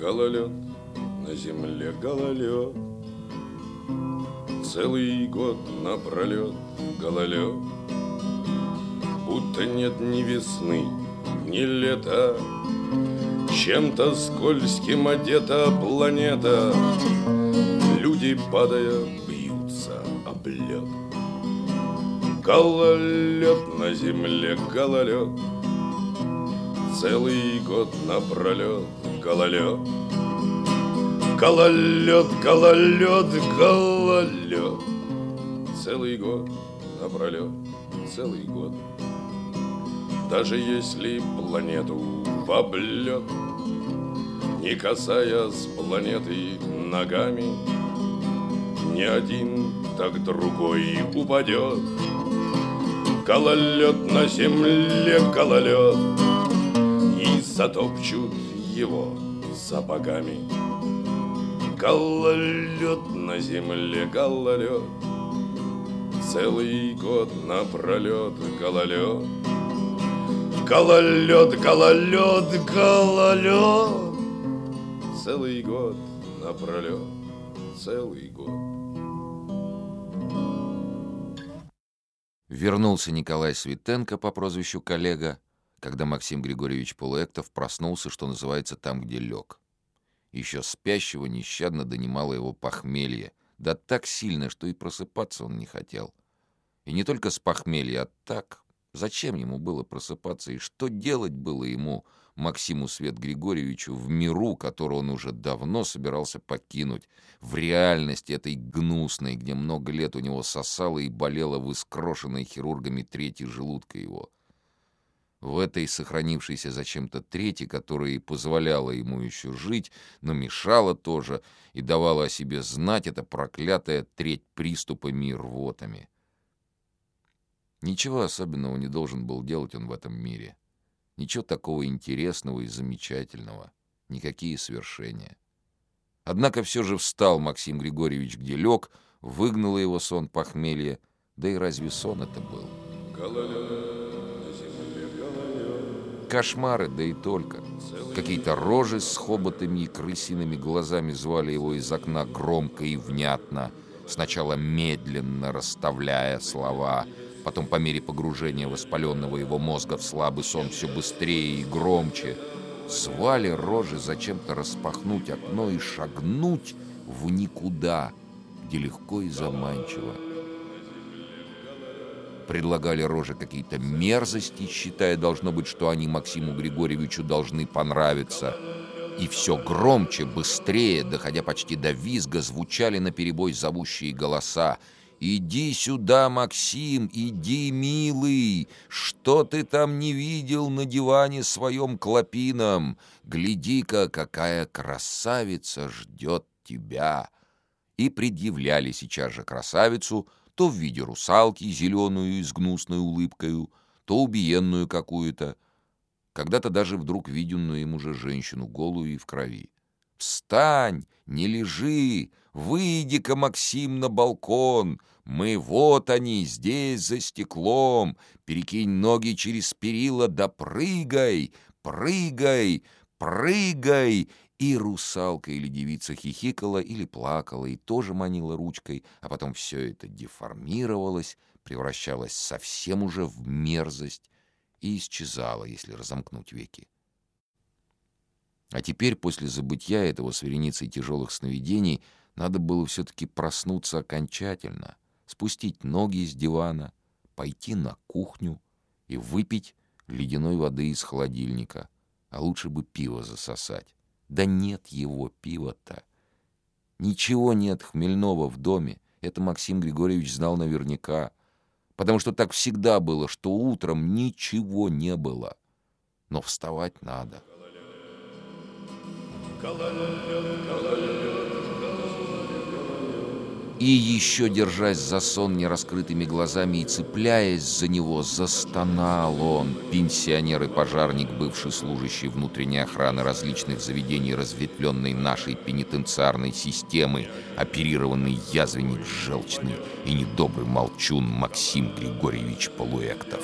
Гололед, на земле гололед. Целый год напролет гололед. Будто нет ни весны, ни лета. Чем-то скользким одета планета. Люди, падая, бьются об лед Гололед на земле, гололед. Целый год напролет гололед. Гололед, гололед, гололед. Целый год напролет, целый год. Даже если планету в облет Не касаясь планеты ногами Ни один, так другой упадет Гололед на земле, гололед И затопчут его сапогами Гололед на земле, гололед Целый год напролет гололед. Гололед, гололед, гололед Целый год напролет, целый год. Вернулся Николай Светенко по прозвищу коллега, когда Максим Григорьевич Полуэктов проснулся, что называется, там, где лег. Еще спящего нещадно донимало его похмелье, да так сильно, что и просыпаться он не хотел. И не только с похмелья, а так. Зачем ему было просыпаться, и что делать было ему, Максиму Свет Григорьевичу, в миру, который он уже давно собирался покинуть, в реальности этой гнусной, где много лет у него сосало и болело в искрошенной хирургами третьей желудка его — в этой сохранившейся зачем-то трети, которая и позволяла ему еще жить, но мешала тоже и давала о себе знать эта проклятая треть приступами и рвотами. Ничего особенного не должен был делать он в этом мире. Ничего такого интересного и замечательного. Никакие свершения. Однако все же встал Максим Григорьевич, где лег, выгнал его сон похмелья, да и разве сон это был? Кошмары, да и только. Какие-то рожи с хоботами и крысиными глазами звали его из окна громко и внятно, сначала медленно расставляя слова, потом по мере погружения воспаленного его мозга в слабый сон все быстрее и громче. Звали рожи зачем-то распахнуть окно и шагнуть в никуда, где легко и заманчиво предлагали Роже какие-то мерзости, считая, должно быть, что они Максиму Григорьевичу должны понравиться. И все громче, быстрее, доходя почти до визга, звучали наперебой зовущие голоса. «Иди сюда, Максим, иди, милый! Что ты там не видел на диване своем клопином? Гляди-ка, какая красавица ждет тебя!» И предъявляли сейчас же красавицу — то в виде русалки, зеленую и с гнусной улыбкою, то убиенную какую-то, когда-то даже вдруг виденную им уже женщину, голую и в крови. «Встань! Не лежи! Выйди-ка, Максим, на балкон! Мы вот они, здесь, за стеклом! Перекинь ноги через перила, да прыгай! Прыгай! Прыгай! И русалка или девица хихикала или плакала и тоже манила ручкой, а потом все это деформировалось, превращалось совсем уже в мерзость и исчезало, если разомкнуть веки. А теперь, после забытья этого с вереницей тяжелых сновидений, надо было все-таки проснуться окончательно, спустить ноги с дивана, пойти на кухню и выпить ледяной воды из холодильника, а лучше бы пиво засосать. Да нет его пива-то. Ничего нет хмельного в доме. Это Максим Григорьевич знал наверняка. Потому что так всегда было, что утром ничего не было. Но вставать надо. Гололед, гололед. И еще, держась за сон нераскрытыми глазами и цепляясь за него, застонал он, пенсионер и пожарник, бывший служащий внутренней охраны различных заведений разветвленной нашей пенитенциарной системы, оперированный язвенник желчный и недобрый молчун Максим Григорьевич Полуэктов.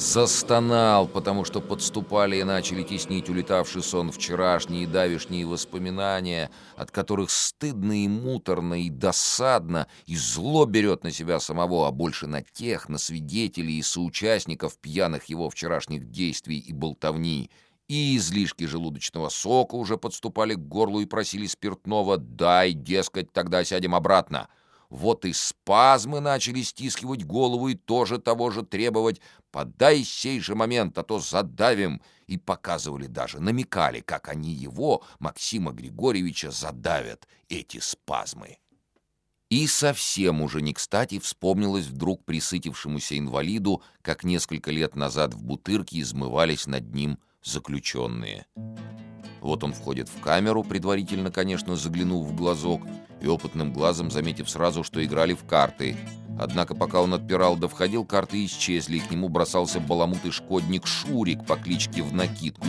Застонал, потому что подступали и начали теснить улетавший сон вчерашние и давишние воспоминания, от которых стыдно и муторно, и досадно, и зло берет на себя самого, а больше на тех, на свидетелей и соучастников пьяных его вчерашних действий и болтовни. И излишки желудочного сока уже подступали к горлу и просили спиртного «дай, дескать, тогда сядем обратно». Вот и спазмы начали стискивать голову и тоже того же требовать «подай сей же момент, а то задавим», и показывали даже, намекали, как они его, Максима Григорьевича, задавят, эти спазмы. И совсем уже не кстати вспомнилось вдруг присытившемуся инвалиду, как несколько лет назад в Бутырке измывались над ним заключенные. Вот он входит в камеру, предварительно, конечно, заглянув в глазок, и опытным глазом заметив сразу, что играли в карты. Однако пока он отпирал да входил, карты исчезли, и к нему бросался баламутый шкодник Шурик по кличке в накидку.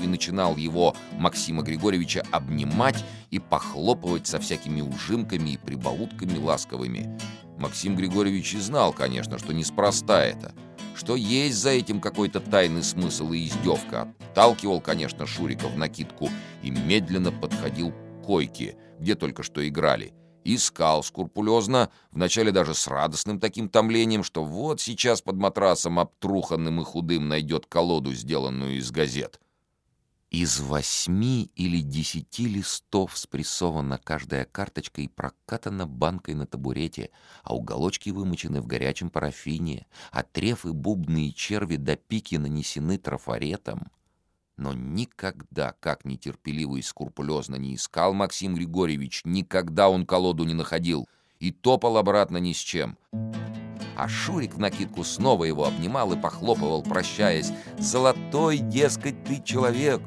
И начинал его, Максима Григорьевича, обнимать и похлопывать со всякими ужимками и прибаутками ласковыми. Максим Григорьевич и знал, конечно, что неспроста это — что есть за этим какой-то тайный смысл и издевка. Отталкивал, конечно, Шурика в накидку и медленно подходил к койке, где только что играли. Искал скрупулезно, вначале даже с радостным таким томлением, что вот сейчас под матрасом обтруханным и худым найдет колоду, сделанную из газет. Из восьми или десяти листов спрессована каждая карточка и прокатана банкой на табурете, а уголочки вымочены в горячем парафине, а трефы, бубны и черви до пики нанесены трафаретом. Но никогда, как нетерпеливо и скрупулезно не искал Максим Григорьевич, никогда он колоду не находил и топал обратно ни с чем. А Шурик в накидку снова его обнимал и похлопывал, прощаясь. «Золотой, дескать, ты человек!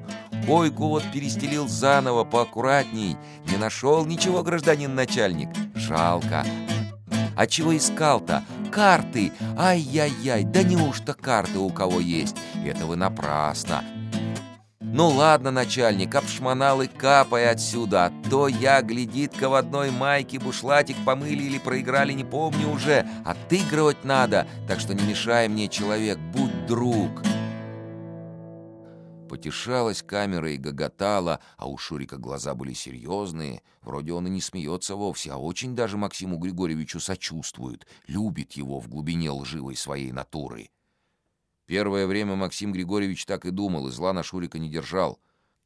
Койку вот перестелил заново, поаккуратней. Не нашел ничего, гражданин начальник? Жалко. А чего искал-то? Карты! Ай-яй-яй, да неужто карты у кого есть? Это вы напрасно. «Ну ладно, начальник, обшмонал капай отсюда, а то я, глядит-ка, в одной майке бушлатик помыли или проиграли, не помню уже. Отыгрывать надо, так что не мешай мне, человек, будь друг». Потешалась камера и гоготала, а у Шурика глаза были серьезные. Вроде он и не смеется вовсе, а очень даже Максиму Григорьевичу сочувствует, любит его в глубине лживой своей натуры. Первое время Максим Григорьевич так и думал, и зла на Шурика не держал.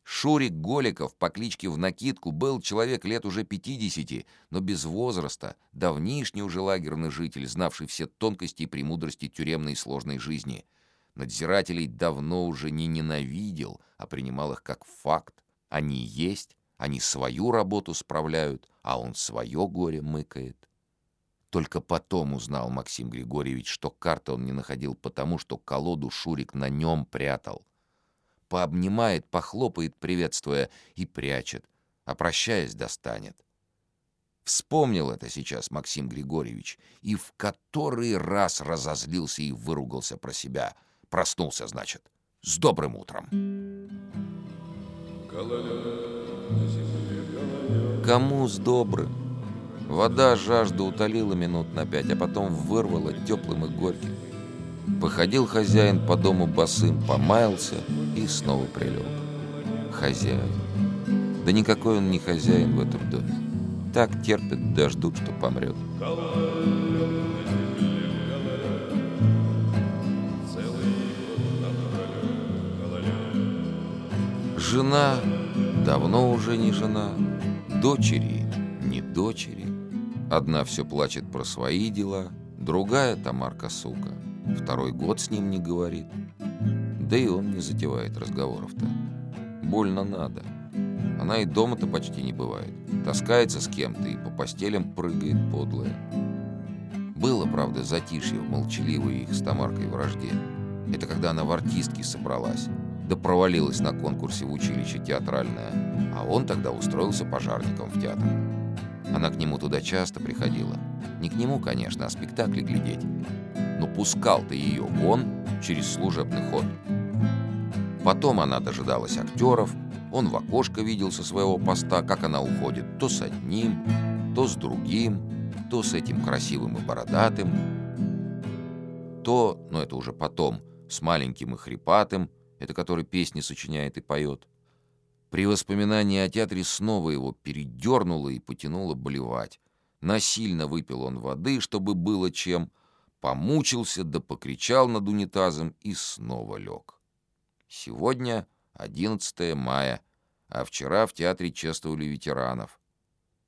Шурик Голиков по кличке в накидку был человек лет уже пятидесяти, но без возраста, давнишний уже лагерный житель, знавший все тонкости и премудрости тюремной сложной жизни. Надзирателей давно уже не ненавидел, а принимал их как факт. Они есть, они свою работу справляют, а он свое горе мыкает. Только потом узнал Максим Григорьевич, что карты он не находил потому, что колоду Шурик на нем прятал. Пообнимает, похлопает, приветствуя, и прячет, а прощаясь достанет. Вспомнил это сейчас Максим Григорьевич и в который раз разозлился и выругался про себя. Проснулся, значит. С добрым утром. Кому с добрым? Вода жажду утолила минут на пять, а потом вырвала теплым и горьким. Походил хозяин по дому босым, помаялся и снова прилег. Хозяин. Да никакой он не хозяин в этом доме. Так терпит, да что помрет. Жена давно уже не жена, дочери не дочери. Одна все плачет про свои дела, другая Тамарка сука. Второй год с ним не говорит. Да и он не затевает разговоров-то. Больно надо. Она и дома-то почти не бывает. Таскается с кем-то и по постелям прыгает подлая. Было, правда, затишье в молчаливой их с Тамаркой вражде. Это когда она в артистки собралась. Да провалилась на конкурсе в училище театральное. А он тогда устроился пожарником в театр. Она к нему туда часто приходила. Не к нему, конечно, а спектакли глядеть. Но пускал ты ее вон через служебный ход. Потом она дожидалась актеров, он в окошко видел со своего поста, как она уходит то с одним, то с другим, то с этим красивым и бородатым, то, но это уже потом, с маленьким и хрипатым, это который песни сочиняет и поет. При воспоминании о театре снова его передернуло и потянуло блевать. Насильно выпил он воды, чтобы было чем, помучился да покричал над унитазом и снова лег. Сегодня 11 мая, а вчера в театре чествовали ветеранов.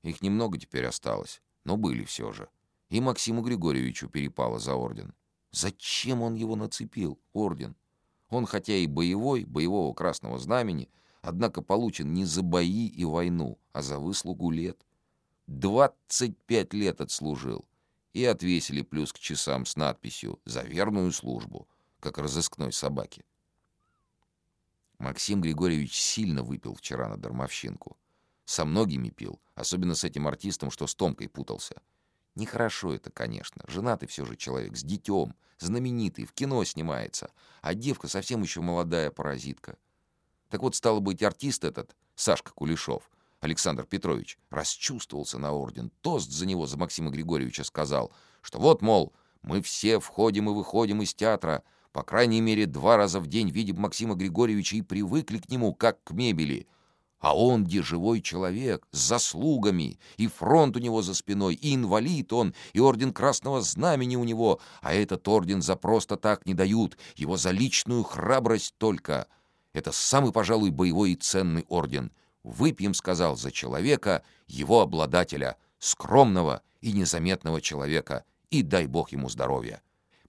Их немного теперь осталось, но были все же. И Максиму Григорьевичу перепало за орден. Зачем он его нацепил, орден? Он хотя и боевой, боевого красного знамени, однако получен не за бои и войну, а за выслугу лет. 25 лет отслужил. И отвесили плюс к часам с надписью «За верную службу», как разыскной собаке. Максим Григорьевич сильно выпил вчера на дармовщинку. Со многими пил, особенно с этим артистом, что с Томкой путался. Нехорошо это, конечно. Женатый все же человек, с детем, знаменитый, в кино снимается. А девка совсем еще молодая паразитка. Так вот, стало быть, артист этот, Сашка Кулешов, Александр Петрович, расчувствовался на орден. Тост за него, за Максима Григорьевича сказал, что вот, мол, мы все входим и выходим из театра, по крайней мере, два раза в день видим Максима Григорьевича и привыкли к нему, как к мебели. А он, где живой человек, с заслугами, и фронт у него за спиной, и инвалид он, и орден Красного Знамени у него, а этот орден за просто так не дают, его за личную храбрость только. Это самый, пожалуй, боевой и ценный орден. Выпьем, сказал, за человека, его обладателя, скромного и незаметного человека, и дай бог ему здоровья.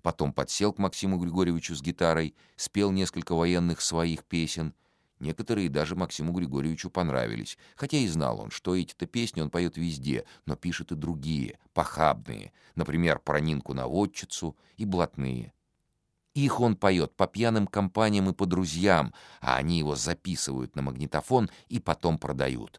Потом подсел к Максиму Григорьевичу с гитарой, спел несколько военных своих песен — Некоторые даже Максиму Григорьевичу понравились, хотя и знал он, что эти-то песни он поет везде, но пишет и другие, похабные, например, про Нинку-наводчицу и блатные. Их он поет по пьяным компаниям и по друзьям, а они его записывают на магнитофон и потом продают.